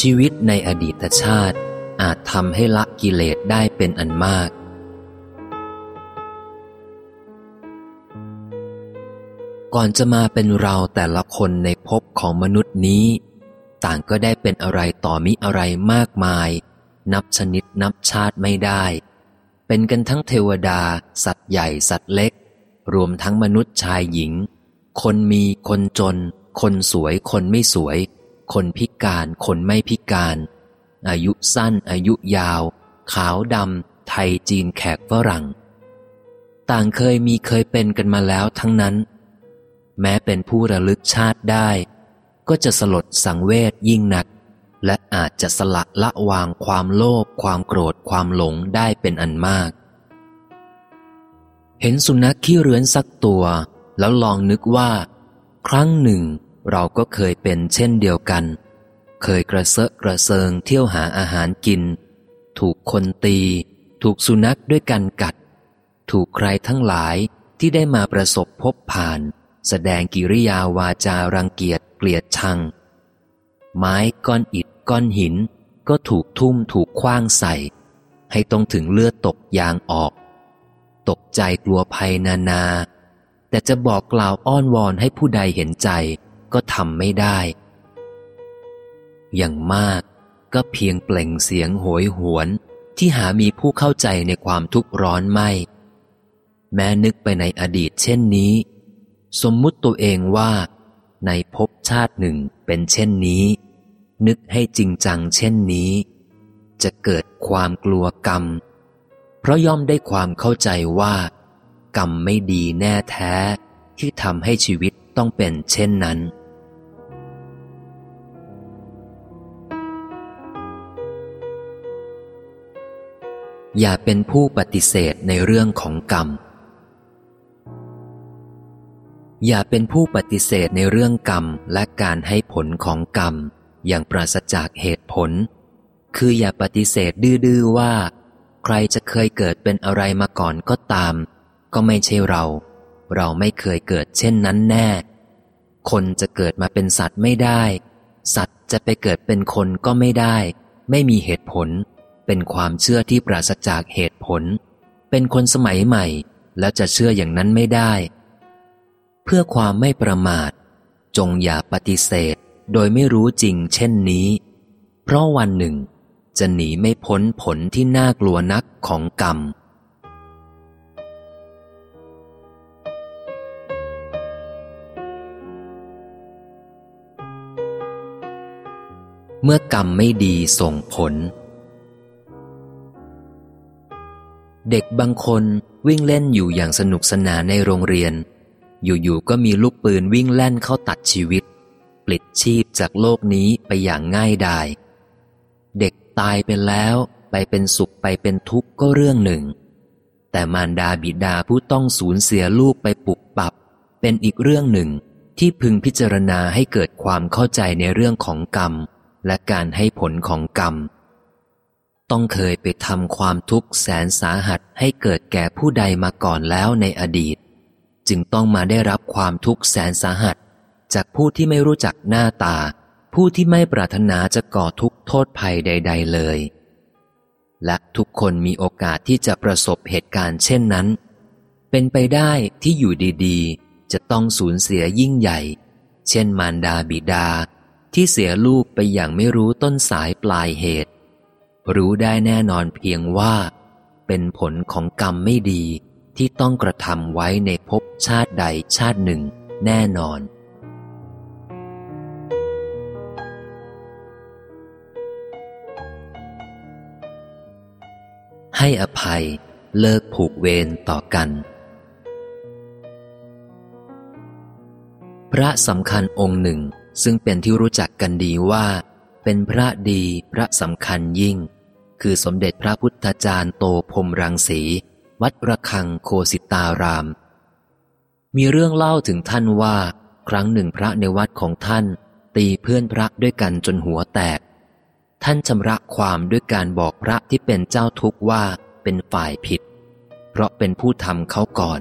ชีวิตในอดีตชาติอาจทำให้ละกิเลสได้เป็นอันมาก ก่อนจะมาเป็นเราแต่ละคนในภพของมนุษย์นี้ ต่างก็ได้เป็นอะไรต่อมิอะไรมากมาย นับชนิดนับชาติไม่ได้ เป็นกันทั้งเทวดา สัตว์ใหญ่สัตว์เล็ก รวมทั้งมนุษย์ชายหญิง คนมีคนจน คนสวยคนไม่สวย คนพิการคนไม่พิการ อายุสั้นอายุยาว ขาวดำไทยจีนแขกฝรั่ง ต่างเคยมีเคยเป็นกันมาแล้วทั้งนั้น แม้เป็นผู้ระลึกชาติได้ ก็จะสลดสังเวชยิ่งนัก และอาจจะสละละวางความโลภความโกรธความหลงได้เป็นอันมาก เห็นสุนัขขี้เรือนสักตัว แล้วลองนึกว่า ครั้งหนึ่ง เราก็เคยเป็นเช่นเดียวกัน เคยกระเซาะกระเซิงเที่ยวหาอาหารกิน ถูกคนตี ถูกสุนัขด้วยกันกัด ถูกใครทั้งหลายที่ได้มาประสบพบผ่าน แสดงกิริยาวาจารังเกียจเกลียดชัง ไม้ก้อนอิฐก้อนหิน ก็ถูกทุ่มถูกคว้างใส่ ให้ต้องถึงเลือดตกยางออก ตกใจกลัวภัยนานา แต่จะบอกกล่าวอ้อนวอนให้ผู้ใดเห็นใจ ก็ทำไม่ได้ อย่างมากก็เพียงเปล่งเสียงโหยหวนที่หามีผู้เข้าใจในความทุกข์ร้อนไม่ แม้นึกไปในอดีตเช่นนี้ สมมุติตัวเองว่า ในภพชาติหนึ่งเป็นเช่นนี้ นึกให้จริงจังเช่นนี้ จะเกิดความกลัวกรรม เพราะย่อมได้ความเข้าใจว่า กรรมไม่ดีแน่แท้ที่ทำให้ชีวิตต้องเป็นเช่นนั้น อย่าเป็นผู้ปฏิเสธในเรื่องของกรรม อย่าเป็นผู้ปฏิเสธในเรื่องกรรมและการให้ผลของกรรม อย่างปราศจากเหตุผล คืออย่าปฏิเสธดื้อๆว่า ใครจะเคยเกิดเป็นอะไรมาก่อนก็ตาม ก็ไม่ใช่เรา เราไม่เคยเกิดเช่นนั้นแน่ คนจะเกิดมาเป็นสัตว์ไม่ได้ สัตว์จะไปเกิดเป็นคนก็ไม่ได้ ไม่มีเหตุผล เป็นความเชื่อที่ปราศจากเหตุผล เป็นคนสมัยใหม่ แล้วจะเชื่ออย่างนั้นไม่ได้ เพื่อความไม่ประมาท จงอย่าปฏิเสธ โดยไม่รู้จริงเช่นนี้ เพราะวันหนึ่ง จะหนีไม่พ้นผลที่น่ากลัวนักของกรรมเมื่อกรรมไม่ดีส่งผล เด็กบางคนวิ่งเล่นอยู่อย่างสนุกสนานในโรงเรียน อยู่ๆก็มีลูกปืนวิ่งแล่นเข้าตัดชีวิต ปลิดชีพจากโลกนี้ไปอย่างง่ายดาย เด็กตายไปแล้วไปเป็นสุขไปเป็นทุกข์ก็เรื่องหนึ่ง แต่มารดาบิดาผู้ต้องสูญเสียลูกไปปุบปับ เป็นอีกเรื่องหนึ่งที่พึงพิจารณาให้เกิดความเข้าใจในเรื่องของกรรม และการให้ผลของกรรม ต้องเคยไปทำความทุกข์แสนสาหัสให้เกิดแก่ผู้ใดมาก่อนแล้วในอดีต จึงต้องมาได้รับความทุกข์แสนสาหัส จากผู้ที่ไม่รู้จักหน้าตา ผู้ที่ไม่ปรารถนาจะก่อทุกข์โทษภัยใด ๆ เลย และทุกคนมีโอกาสที่จะประสบเหตุการณ์เช่นนั้น เป็นไปได้ที่อยู่ดีๆ จะต้องสูญเสียยิ่งใหญ่ เช่นมารดาบิดาที่เสียลูกไปอย่างไม่รู้ต้นสายปลายเหตุ รู้ได้แน่นอนเพียงว่า เป็นผลของกรรมไม่ดีที่ต้องกระทำไว้ในภพชาติใดชาติหนึ่ง แน่นอน ให้อภัยเลิกผูกเวรต่อกัน พระสำคัญองค์หนึ่งซึ่งเป็นที่รู้จักกันดีว่า เป็นพระดีพระสำคัญยิ่ง คือสมเด็จพระพุทธจารย์โตพรมรังสี วัดระฆังโคสิตาราม มีเรื่องเล่าถึงท่านว่า ครั้งหนึ่งพระในวัดของท่าน ตีเพื่อนพระด้วยกันจนหัวแตก ท่านชำระความด้วยการบอกพระที่เป็นเจ้าทุกข์ว่าเป็นฝ่ายผิด เพราะเป็นผู้ทำเขาก่อน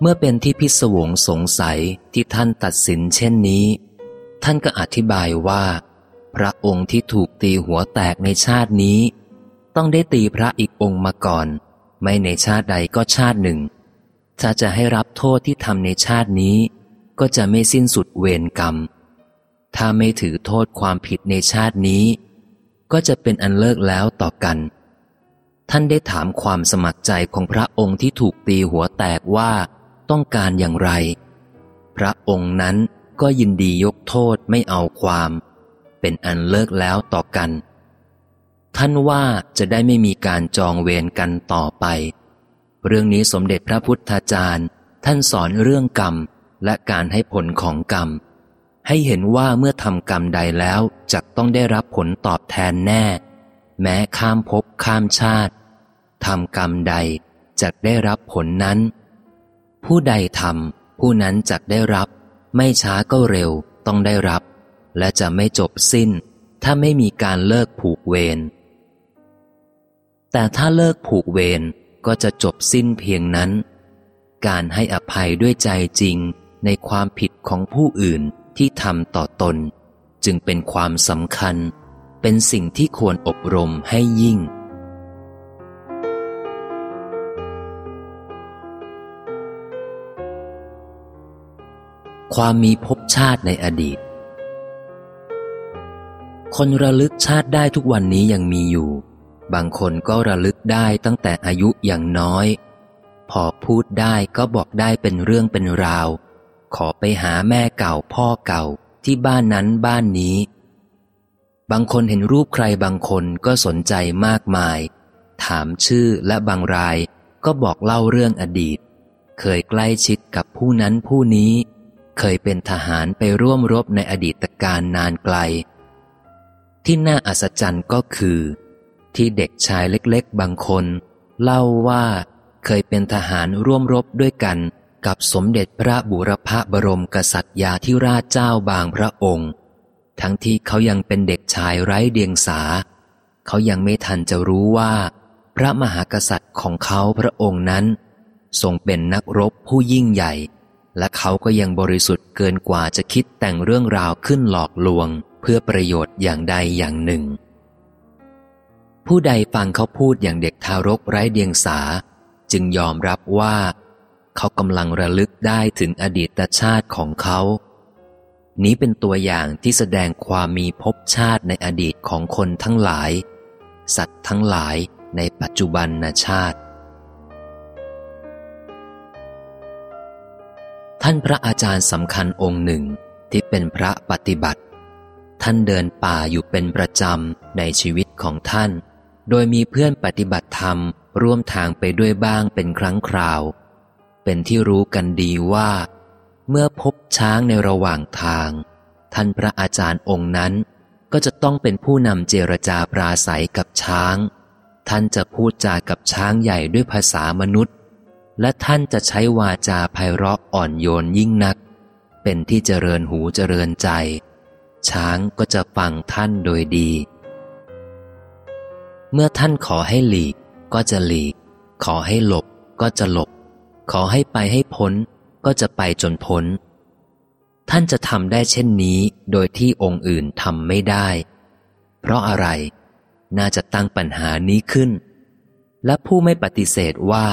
เมื่อเป็นที่พิศวงสงสัยที่ท่านตัดสินเช่นนี้านก็อธิบายว่า พระองค์ที่ถูกตีหัวแตกในชาตินี้ ต้องได้ตีพระอีกองค์มาก่อน ไม่ในชาติใดก็ชาติหนึ่ง ถ้าจะให้รับโทษที่ทำในชาตินี้ ก็จะไม่สิ้นสุดเวรกรรม ถ้าไม่ถือโทษความผิดในชาตินี้ ก็จะเป็นอันเลิกแล้วต่อกัน ท่านได้ถามความสมัครใจของพระองค์ที่ถูกตีหัวแตกว่า ต้องการอย่างไร พระองค์นั้น ก็ยินดียกโทษไม่เอาความ เป็นอันเลิกแล้วต่อกัน ท่านว่าจะได้ไม่มีการจองเวรกันต่อไป เรื่องนี้สมเด็จพระพุทธาจารย์ ท่านสอนเรื่องกรรมและการให้ผลของกรรม ให้เห็นว่าเมื่อทำกรรมใดแล้วจะต้องได้รับผลตอบแทนแน่ แม้ข้ามภพข้ามชาติทำกรรมใดจะได้รับผลนั้น ผู้ใดทำผู้นั้นจะได้รับ ไม่ช้าก็เร็วต้องได้รับ และจะไม่จบสิ้น ถ้าไม่มีการเลิกผูกเวรแต่ถ้าเลิกผูกเวรก็จะจบสิ้นเพียงนั้น การให้อภัยด้วยใจจริงในความผิดของผู้อื่นที่ทำต่อตน จึงเป็นความสำคัญ เป็นสิ่งที่ควรอบรมให้ยิ่ง ความมีภพชาติในอดีต คนระลึกชาติได้ทุกวันนี้ยังมีอยู่ บางคนก็ระลึกได้ตั้งแต่อายุอย่างน้อย พอพูดได้ก็บอกได้เป็นเรื่องเป็นราว ขอไปหาแม่เก่าพ่อเก่าที่บ้านนั้นบ้านนี้ บางคนเห็นรูปใครบางคนก็สนใจมากมาย ถามชื่อและบางรายก็บอกเล่าเรื่องอดีต เคยใกล้ชิดกับผู้นั้นผู้นี้ เคยเป็นทหารไปร่วมรบในอดีตการนานไกล ที่น่าอัศจรรย์ก็คือ ที่เด็กชายเล็กๆ บางคน เล่าว่าเคยเป็นทหารร่วมรบด้วยกันกับสมเด็จพระบุรพบรมกษัตริยาธิราชเจ้าบางพระองค์ ทั้งที่เขายังเป็นเด็กชายไร้เดียงสา เขายังไม่ทันจะรู้ว่า พระมหากษัตริย์ของเขาพระองค์นั้น ทรงเป็นนักรบผู้ยิ่งใหญ่ และเขาก็ยังบริสุทธิ์เกินกว่าจะคิดแต่งเรื่องราวขึ้นหลอกลวง เพื่อประโยชน์อย่างใดอย่างหนึ่ง ผู้ใดฟังเขาพูดอย่างเด็กทารกไร้เดียงสา จึงยอมรับว่า เขากำลังระลึกได้ถึงอดีตชาติของเขา นี้เป็นตัวอย่างที่แสดงความมีภพชาติในอดีตของคนทั้งหลาย สัตว์ทั้งหลายในปัจจุบันชาติานพระอาจารย์สำคัญองค์หนึ่งที่เป็นพระปฏิบัติ ท่านเดินป่าอยู่เป็นประจำในชีวิตของท่าน โดยมีเพื่อนปฏิบัติธรรมร่วมทางไปด้วยบ้างเป็นครั้งคราว เป็นที่รู้กันดีว่า เมื่อพบช้างในระหว่างทาง ท่านพระอาจารย์องค์นั้น ก็จะต้องเป็นผู้นำเจรจาปราศัยกับช้าง ท่านจะพูดจากับช้างใหญ่ด้วยภาษามนุษย์ และท่านจะใช้วาจาไพเราะอ่อนโยนยิ่งนัก เป็นที่เจริญหูเจริญใจ ช้างก็จะฟังท่านโดยดี เมื่อท่านขอให้หลีกก็จะหลีก ขอให้หลบก็จะหลบ ขอให้ไปให้พ้น ก็จะไปจนพ้น ท่านจะทำได้เช่นนี้โดยที่องค์อื่นทำไม่ได้ เพราะอะไร น่าจะตั้งปัญหานี้ขึ้น และผู้ไม่ปฏิเสธว่า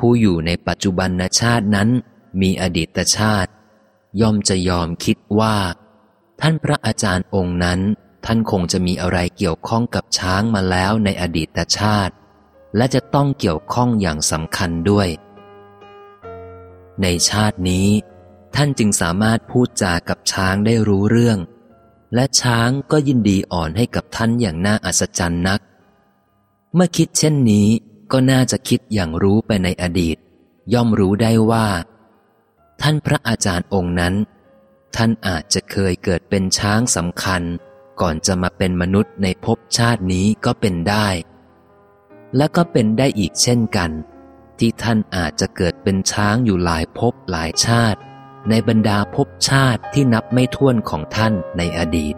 ผู้อยู่ในปัจจุบันชาตินั้น มีอดีตชาติ ย่อมจะยอมคิดว่า ท่านพระอาจารย์องค์นั้น ท่านคงจะมีอะไรเกี่ยวข้องกับช้างมาแล้วในอดีตชาติ และจะต้องเกี่ยวข้องอย่างสำคัญด้วย ในชาตินี้ ท่านจึงสามารถพูดจากับช้างได้รู้เรื่อง และช้างก็ยินดีอ่อนให้กับท่านอย่างน่าอัศจรรย์นัก เมื่อคิดเช่นนี้ ก็น่าจะคิดอย่างรู้ไปในอดีต ย่อมรู้ได้ว่า ท่านพระอาจารย์องค์นั้น ท่านอาจจะเคยเกิดเป็นช้างสำคัญ ก่อนจะมาเป็นมนุษย์ในภพชาตินี้ก็เป็นได้ และก็เป็นได้อีกเช่นกัน ที่ท่านอาจจะเกิดเป็นช้างอยู่หลายภพหลายชาติ ในบรรดาภพชาติที่นับไม่ถ้วนของท่านในอดีต